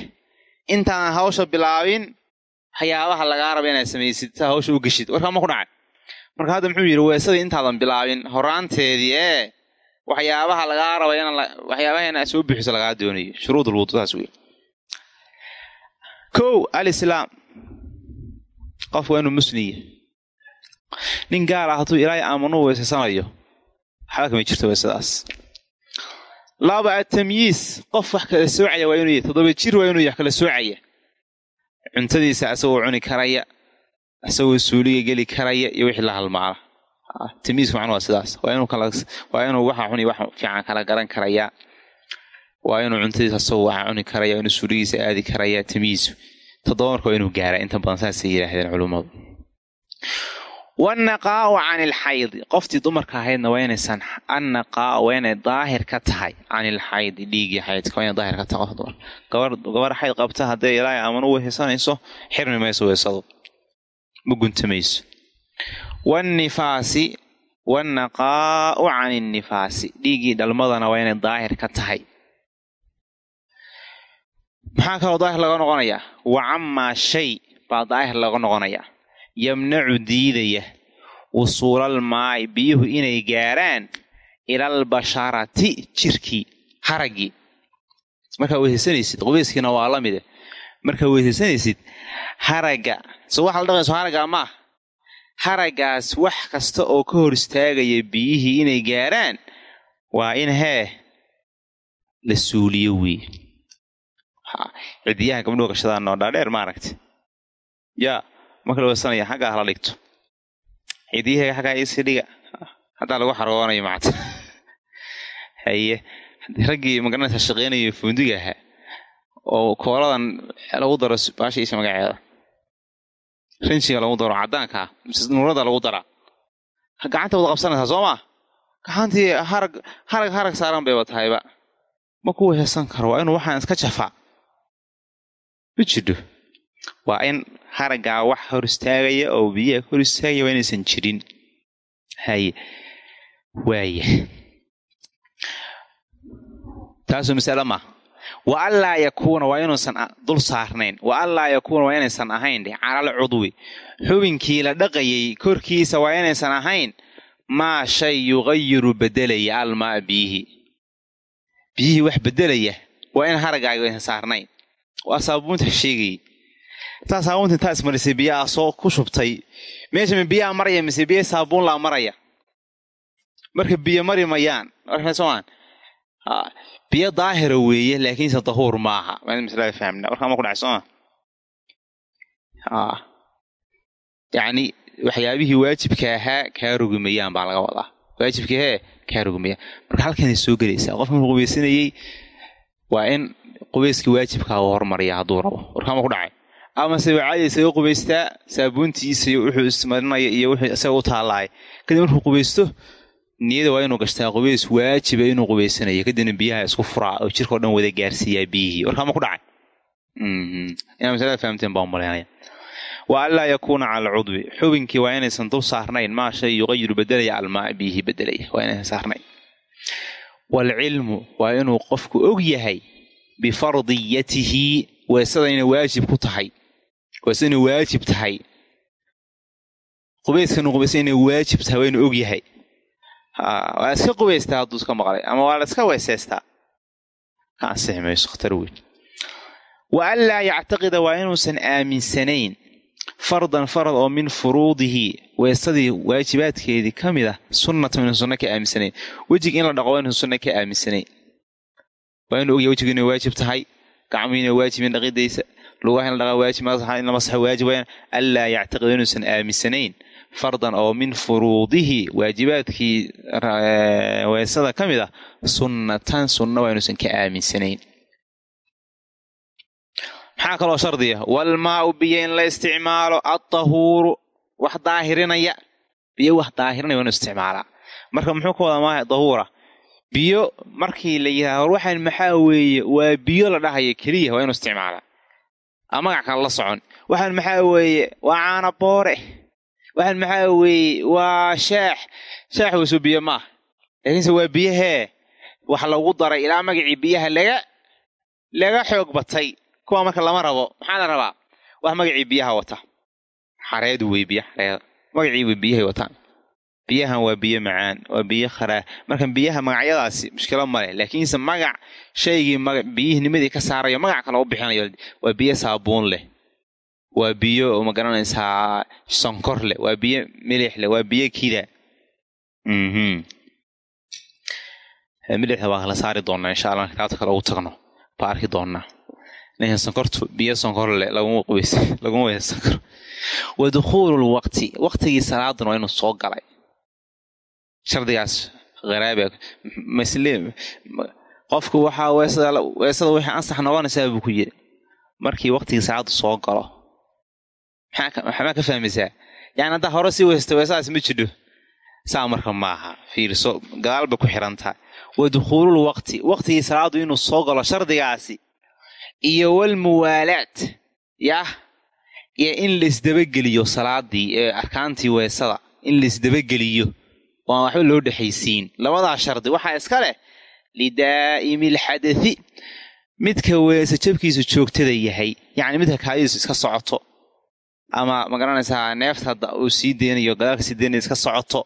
Intaadan hawsha bilaabin waxyaabaha lagaa raba inaad samaysid sa hawsha u geshid. Warkaama ku dhacay. Marka hadda muxuu yidhi weesadii intaadan bilaabin horaanteedii ee waxyaabaha lagaa raba waxyaabaha inaad soo bixiso lagaa doonayo shuruudul wududaas wey kow alislaam. Qof waa inuu musliya nin gaal ah hadduu ilaahay aamanuu weysasanayo waxba kama jirto weesadaas laba atamyiis qof wax kala soocaya waa inuu toddoba jir waa inuu yax kala soocaya. Cuntadiisa asagoo cuni karaya isagoo suuliga geli karaya iyo wixii la halmaala. Tamyiisku macnu waa sidaas. Waa inuu waxa xuni wax fiican kala garan karaya. Waa inuu cuntadiisa asagoo waxa cuni karaya inuu suuligiisa aadi karaya tamyiisu toddoba marka waa inuu gaara inta badan saasay yidhaahdeen culummadu wannaqaa'u can ilxaydi qoftii dumarka ahaydna waa inaysan annaqaa'u waa daahir ka tahay can ilxaydi dhiiggii xaydka waa daahir ka tahay qof gabar xayd qabta hadday ilaahay aman u weheysanayso xirmi mayso weysadu ma guntamayso wannifaasi wannaqaa'u can innifaasi dhiiggii dhalmadana waa inay daahir ka tahay maxaa kaloo daahir laga noqonayaa wa camaa shay baa daahir laga noqonayaa yamnacu diidaya wusuulal maa'i biyuhu inay gaaraan ilal basharati jirkii haraggii markaa weysaysanaysid qubayskiina waa la mide markaa weysaysanaysid haragga so waxa la dhaqayso haraggaa maah haraggaas wax kasta oo ka hor istaagaya biyihii inay gaaraan waa in hee la suuliyo weeye cidiyaha gabdhuhu gashadaan oo dhaadheer maaragta yaa marka la weysanaya xaggaa hala dhigto. Cidiyaha xaggaa iisii dhiga. Haddaa lagu xaroonayo macta haye raggii magaranaysa shaqeynayo fundiga ahaa oo kooladan lagu daro baashiisa magaceeda. Rinjiga lagu daro caddaanka ah nuurada lagu daraa gacanta wada qabsanaysaa soo maa gacantii harag harag harag saaran bayba tahayba. Ma ku weheysan karo waa inuu waxaan iska jafaa. Ma jidho waa in haraggaa wax hor istaagaya oo biyaha hor istaagaya waa inaysan jirin. Haye waaya taasoo masale maa wa anlaa yakuuna waa inuusan dul saarnayn. Wa anlaa yakuuna waa inaysan ahayn dheh calal cudwi. Xubinkii la dhaqayay korkiisa waa inaysan ahayn. Maa shay yuqayiru bedelaya almaa biyihi biyihii wax bedelaya waa in haragaaga aysan saarnayn. Waa saabuunta sheegayay taa saabuunta intaa ismarisay biyaha soo ku shubtay. Meesha ma biyaha maraya mise biya saabuun laa maraya. Marka biyo mari mayaan. Somaan biyo daahira weeye laakiinse dahuur maaha. Maslada fahamna warkaa ma ku dhacay sooma yacni waxyaabihii waajibka ahaa kaa rugumayaan baa laga wadaa. Waajibka hee kaa rugumayaan marka halkanay soo gelaysaa qofka qubaysanayey waa in qubayskii waajibkaa uu hormariya hadduu rabo. Warkaa ma ku dhacay amase waa caadi isaga qubaystaa saabuuntiisa iyo wuxuu ismarinaya iyo wuxuu isaga u taallaay kadib markuu qubaysto niyada waa inuu gashtaa qubays waajiba inuu qubaysanayo kadibna biyaha isku furaa oo jirkao dhan wada gaarsiiyaa biyihii. Warkaa ma ku dhacay? Inaa masalada fahamteen baa u malaynaya wa anlaa yakuuna cala alcudwi. Xubinkii waa inaysan dul saarnayn. Maa shay yuqayiru bedelaya almaa biyihii bedelaya. Waa inaysan saarnayn. Waalcilmu waa inuu qofku og yahay bifardiyatihi weesada inay waajib ku tahay weesada inay waajib tahay qubayskanu qubaysa inay waajib tahay waa og yahay. Waa iska qubaystaa hadduu iska maqlay ama waa la iska weysaystaa ka mayso khatar weyn. Wa anlaa yactaqida waa inuusan aaminsanayn fardan farad oo min furuudihi weesadii waajibaadkeedii ka mid ah sunnatan inuu sunno ka aaminsanayn. Wejiga in la dhaqo waa inuusan sunno ka aaminsanayn. Waa inuu ogyahay wejigu inay waajib tahay gacmuhu inay waajibin dhaqidaysa lugaha in la dhaqa waajib madaxa in la masaxo waajib wayaan anlaa yactaqida inuusan aaminsanayn fardan oo min furuudihi waajibaadkii weesada ka mid ah sunnatan sunna waa inuusan ka aaminsanayn. Maxaa kaloo shardiya? Walmaau biyo in la isticmaalo addahuuru wax daahirinaya. Biyo wax daahirinaya waa inu isticmaalaa. Marka muxuu ka wadaa maaha dahuura biyo markii la yidhaha hor waxaan maxaa weeye waa biyo la dhahaya keliya waa inu isticmaalaa magac kale la socon. Waxaan maxaa weeye waa caana boore. Waxaan maxaa weeye waa shaax shaax weyso biyo maaha. Laakiinse waa biyahee? Wax lagu daray ilaa magacii biyaha laga laga xoog batay. Kuwa marka lama rabo maxaa la rabaa? Wax magacii biyaha wata. Xareedu wey biyo xareeda magaciiba biyahay wataan biyahan waa biyo macaan waa biyo kharaa marka biyaha magacyadaasi mushkilo maleh laakiinse magac shaygii biyihinimadii ka saarayo magac kale u bixinayo waa biyo saabuun leh. Waa biyo ma garanaysaa sonkor leh. Waa biyo milix leh. Waa biyo kida. Milixda waa kala saari doonaa insha allah. Kitaabta kale ugu tagno. Baa arki doonaa sonkortu biyo sonkor leh. Laguma qubays (laughs) laguma weysan karo wa dukhuulu lwaqti waqtigii salaaduna waa inuu soo galay shardigaas haraabe masle qofku waxaa weesada wixii ansax noqonaysaa buu ku yiri. Markii waqtigii salaadu soo galo. Maxaa ka fahmaysaa yani haddaa hore sii weysta weesadaas ma jidho. Saa marka maaha. Fiirso gadaal bay ku xirantaha wa dukhuulul waqti waqtigii salaadu inuu soo galo shardigaasi. Iyo walmuwaalaat yah iyo in laisdabageliyo salaadii ee arkaantii weesada. In laisdabageliyo oo aan waxba loo dhexaysiin. Labadaa shardi waxaa iska leh lidaa'imi alxadathi midka weese jabkiisu joogtada yahay yacni midka kaadiisu iska socoto. Ama ma garanaysaa neefta hadda uu sii deynayo gadaalka sii deynaya iska socoto.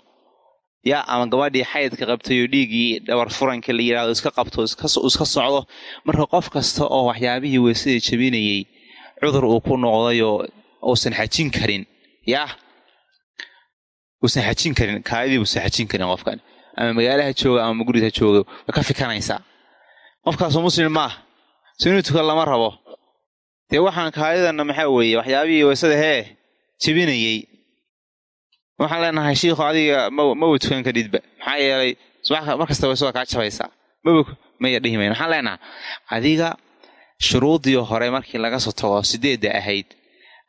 Ya ama gabadhii xaydka qabtay oo dhiiggii dhabar furanka la yidhahdo iska qabto iska socdo. Marka qof kasta oo waxyaabihii weesadii jabinayey cudur uu ku noqdayoo uusan xajin karin. Yah uusan xajin karin kaadidii uusan xajin karin qofkan. Ama magaalaha jooga ama guriga jooga way ka fikanaysaa qofkaasu muslim maaha so inuu lama rabo. Dee waxaan kaadidana maxaa weeye? Waxyaabihii weysada hee jebinayey waxaan leenahay shiikhu adiga mawa tukan kadhidba maxaa yeelay markasta weysada kaa jabaysaa maba maya dhihi mayn waxaan leenahay adiga shuruudii hore markii laga soo tago sideedda ahayd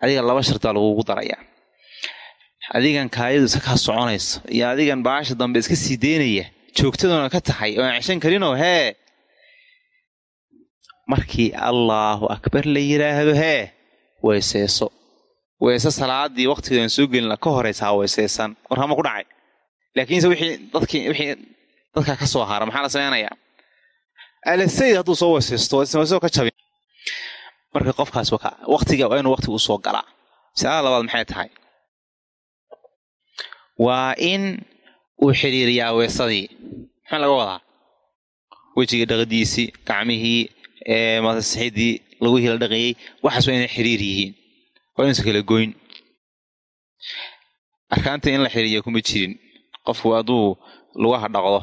adiga laba shardaa lagugu darayaa adigan kaayadu iska kaa soconayso iyo adigan baasha dambe iska sii deynaya joogtaduna ka tahay oo aan ceshan karinoo hee markii allaahu akbar la yidhaahdo hee weyseyso weyse salaadii waqtigeedan soo gelina ka horaysaa weyseysan warkama ku dhacay. Laakiinse wixii dadkii wixii dadkaa ka soo hara maxaa la samaynayaa alasayd hadduu soo weyseysto weysoo ka jabin. Marka qofkaas waqtiga waa inuu waqtiga u soo galaa. Masalada labaad maxay tahay waa in uu xiriiriyaa weesadii. Maxaa laga wadaa? Wejigii dhaqdiisii gacmihii masixidii lagu hila dhaqayey waxaas waa inay xiriir yihiin. Waa inuusan kala goyn. Arkaanta in la xiriiriya kuma jirin. Qofku hadduu lugaha dhaqdo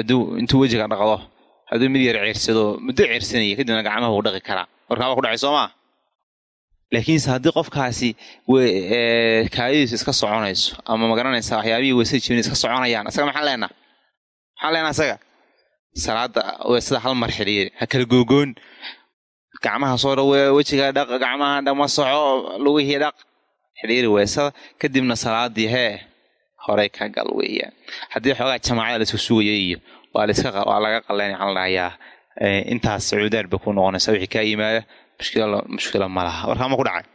aduu intuu wejiga dhaqdo hadduu mid yar ceersado muddo ceersanaya kadibna gacmaha wuu dhaqi karaa. Warkaaba ku dhacay soo maa laakiinse haddii qofkaasi kaayadiisu iska soconayso ama magaranaysa waxyaabihii weysada jibin iska soconayaan isaga maxaan leenaa? Maxaan leenaa isaga salaada weysada hal mar xidhiiri ha kala googoon gacmaha soo dha wejiga dhaq gacmaha dhama soco lugihii dhaq. Xidhiiri weysada kadibna salaadii hee horey ka gal weeyaan. Haddii xoogaa jamaacada la isku sugaya iyo waa laga qaleyn waxaan dhahayaa? Intaas sacuudaar bay ku noqonaysa wixii kaa yimaada mushkila ma laha warkaama ku dhacay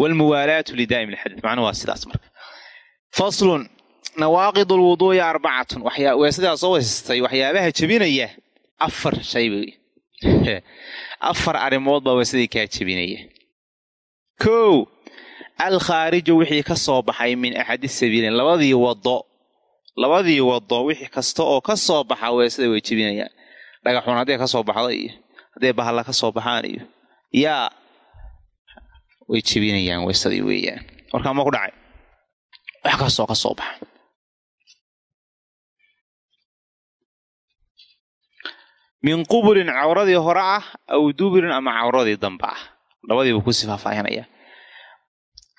wlmuwaalaatu lidaa'im lxadid macnuhu waa sidaas marka faslun nawaaqid lwuduu'i arbacatun weesadaa soo weysastay waxyaabaha jebinaya afar shay wey afar arrimood baa weesadii kaa jebinaya kow alkhaariju wixii ka soo baxay min axadi sabiilin labadii wado labadii wado wixii kasta oo ka soo baxa weesada way jebinayaan dhagaxun hadday ka soo baxdo iyo hadday bahalla ka soo baxaan iyo yaa way jebinayaan weysadii weeyaan. Warkaa ma ku dhacay wax kastoo ka soo baxa min qubulin cawradii hore ah aw duburin ama cawradii dambe ah. Labadii buu faahfaahinaya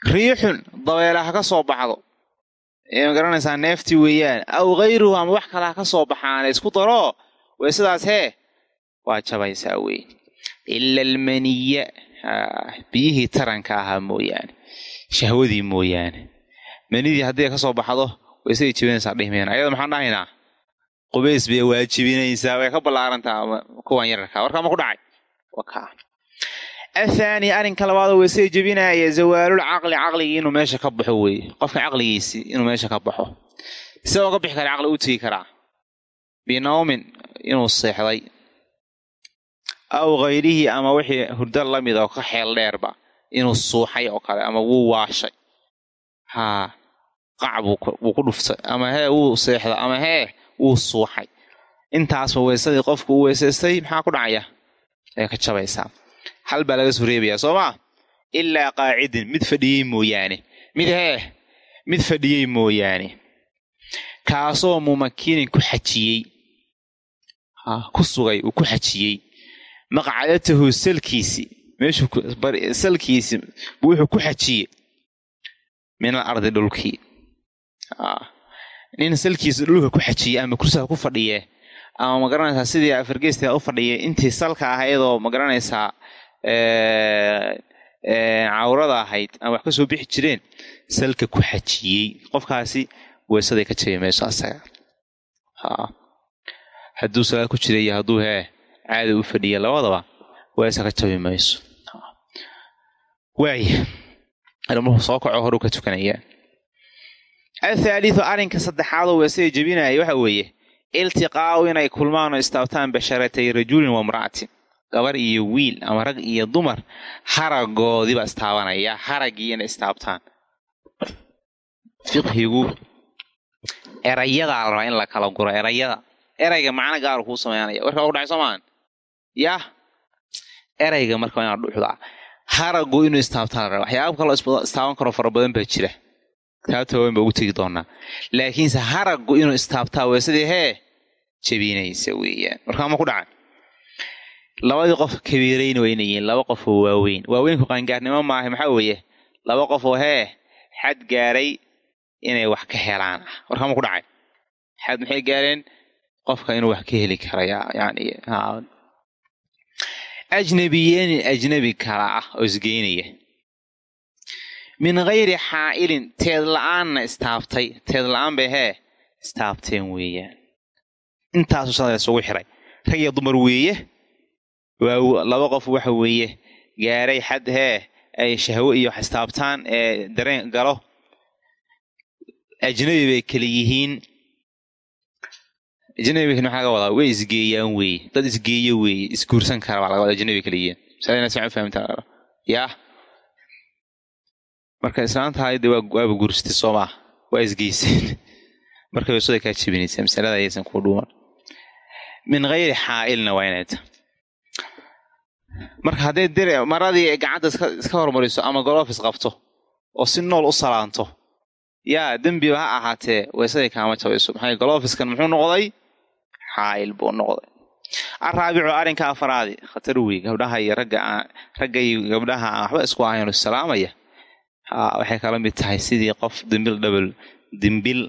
riixun dabeela ha ka soo baxdo. Ma garanaysaa neeftii weeyaan. Aw hayruhu ama wax kale ha ka soo baxaana isku daroo weysadaas hee waa jabaysaa wey ila biyihii taranka ahaa mooyaane shahwadii mooyaane manidii hadday ka soo baxdo waysadii jibinaysaa dhihmeen ayada maxaan dhahaynaa? Qubays bay waajibinaysaa way ka ballaarantaa kuwan yararka warkaa ma ku dhacay? Wakaa athaani arrinka labaadoo waysadii jebinaaya zawaalul caqli caqligii inuu meesha ka baxo weeye. Qofka caqligiisii inuu meesha ka baxo. Sidoo ka bixi kara caqli u tegi karaa. Binawmin inuu seexday aw hayrihii ama wixii hurdo la mid oo ka xeel dheerba inuu suuxay oo kale ama wuu waashay. Haa qac buu ku dhuftay ama hee wuu seexda ama hee wuu suuxay. Intaasba weysadii qofku u weysaystay maxaa ku dhacaya? Ay ka jabaysaa hal baa laga soo reebayaa soo maa ilaa qaacidin mid fadhiyey mooyaane. Mid hee mid fadhiyey mooyaane. Kaasoo mumakinin ku xajiyey. Ku sugay uu ku xajiyey maqcadatahu salkiisi. Meeshuusalkiisi wuxuu ku xajiyey min al ardi dhulkii nin salkiisa dhulka ku xajiyey ama kursiga ku fadhiye ama ma garanaysaa sidii afargeystaa u fadhiyay intii salka ahaydoo ma garanaysaa cawrada ahayd ama wax ka soo bixi jireen salka ku xajiyey. Qofkaasi weysaday ka jabi mayso asaga. Hadduu salaad ku caada u fadhiya labadaba weysa ka jabi mayso. Waaya ilmuhu soo kaco horu ka tukanayaan athaalidu arrinka saddexaadoo weesada jebinaya waxa weeye iltiqaa'u inay kulmaan oo istaabtaan basharatay rajulin wa imra'atin. Gabar iyo wiil ama rag iyo dumar haragoodiibaa istaabanaya haraggii inay istaabtaan. Fiqhigu erayadaa la rabaa in la kala guro erayada. Erayga macno gaaru kuu samaynaya warkaa ku dhacay soo maahan yah. Erayga marka waa inaad dhuuxdaa haragu inuu istaabtaan waxyaaba kaloo istaaban karo fara badan baa jira kitaabta waaweyn baa ugu tegi doonaa laakiinse haragu inuu istaabtaa weesadii hee? Jebinaysa weeyaan. Markaa ma ku dhacay labadii qof kabiirayna waa inay yihiin laba qof oo waaweyn. Waaweynku qaangaarnimo maaha maxaa weeye? Laba qof oo hee? Xad gaaray inay wax ka helaan. Ah warkama ku dhacay xad maxay gaareen? Qofka inuu wax ka heli karaya yani ajnabiyeenin ajnabi kala ah oo isgeynaya min hayri xaa'ilin teed la'aanna istaabtay teed la'aan bay hee istaabteen weeyaan intaasu sada isugu xiray rag iyo dumar weeye waa laba qof waxa weeye gaaray xad hee ay shahwo iyo wax istaabtaan ee dareen galo ajnabi bay kala yihiin ajnabi maxaa ga wadaa way isgeeyaan weeye dad isgeeyo weeye isguursan kara baa laga wada ajnabi yihiin masalada si fahamtaa yaa marka islaanta hayde waaba guursatay soo maaha waa isgeyseen. (laughs) Marka weysada kaa jebinaysa masalada ayaysan ku dhuuman. Min hayri xaa'ilna waa inay marka hadday dir maradii gacanta iska hormariso ama golofis qabto oo si nool u salaanto yaa dembiba ha ahaatee weysadii kaama jabayso maxay golofiskan muxuu noqday xaa'il buu noqday. Araabicu arrinka afaraadi khatar wey gabdhaha iyo ragga ragga iyo gabdhaha aan waxba isku ahayn salaamaya. Waxay kala mid tahay sidii qof dimbil dhabal dimbil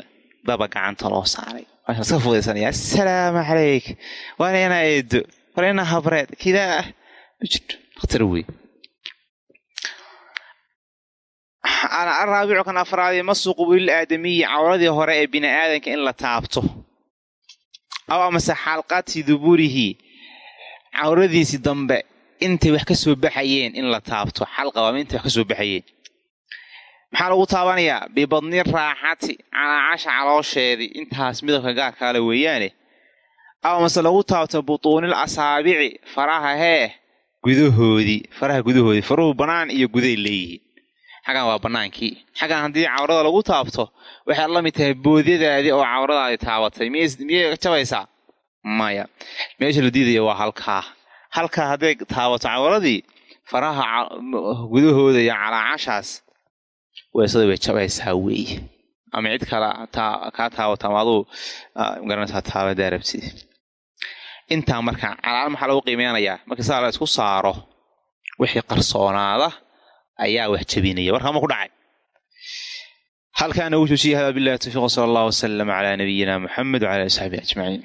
daba gacanta loo saaray. Iska fudaysanaya assalaamu calayk waana inaa eedo war inaa habreed kidaa khatar wey araabicu kan afraadi masuqu wil aadamiyi cawradii hore ee bini aadanka in la taabto aw amase xalqati duburihi cawradiisii dambe intay wax ka soo baxayeen in la taabto. Xalqa waama intay wax ka soo baxayeen. Maxaa lagu taabanayaa bibadni raaxati calaacasha caloosheedii intaas midabka gaarkaale weeyaane. Aw amase lagu taabto butuunil asaabici faraha hee gudahoodii faraha gudahoodii faruhu bannaan iyo guday leeyihiin xaggan waa bannaankii. Xaggan haddii cawrada lagu taabto waxay la mid tahay boodyadaadii oo cawradaadi taabatay. Miyay jabaysaa? Maya. Meesha la diidaya waa halkaa. Halkaa hadday taabato cawradii faraha gudahooda iyo calaacashaas weesada way jabaysaa weeye ama cid kale kaa taabato ama aduu ma garanaysaa taabadaa rabtid intaa marka calaal maxaa lagu qiimeynayaa marka saa la isku saaro wixii qarsoonaada ayaa wax jabinaya. Warkama ku dhacay. Halkaana wuu joojiyay hada billahi tawfiiq. Sala allah wasalam calaa nabiyina muxamed wcala ali saxbihi ajmaciin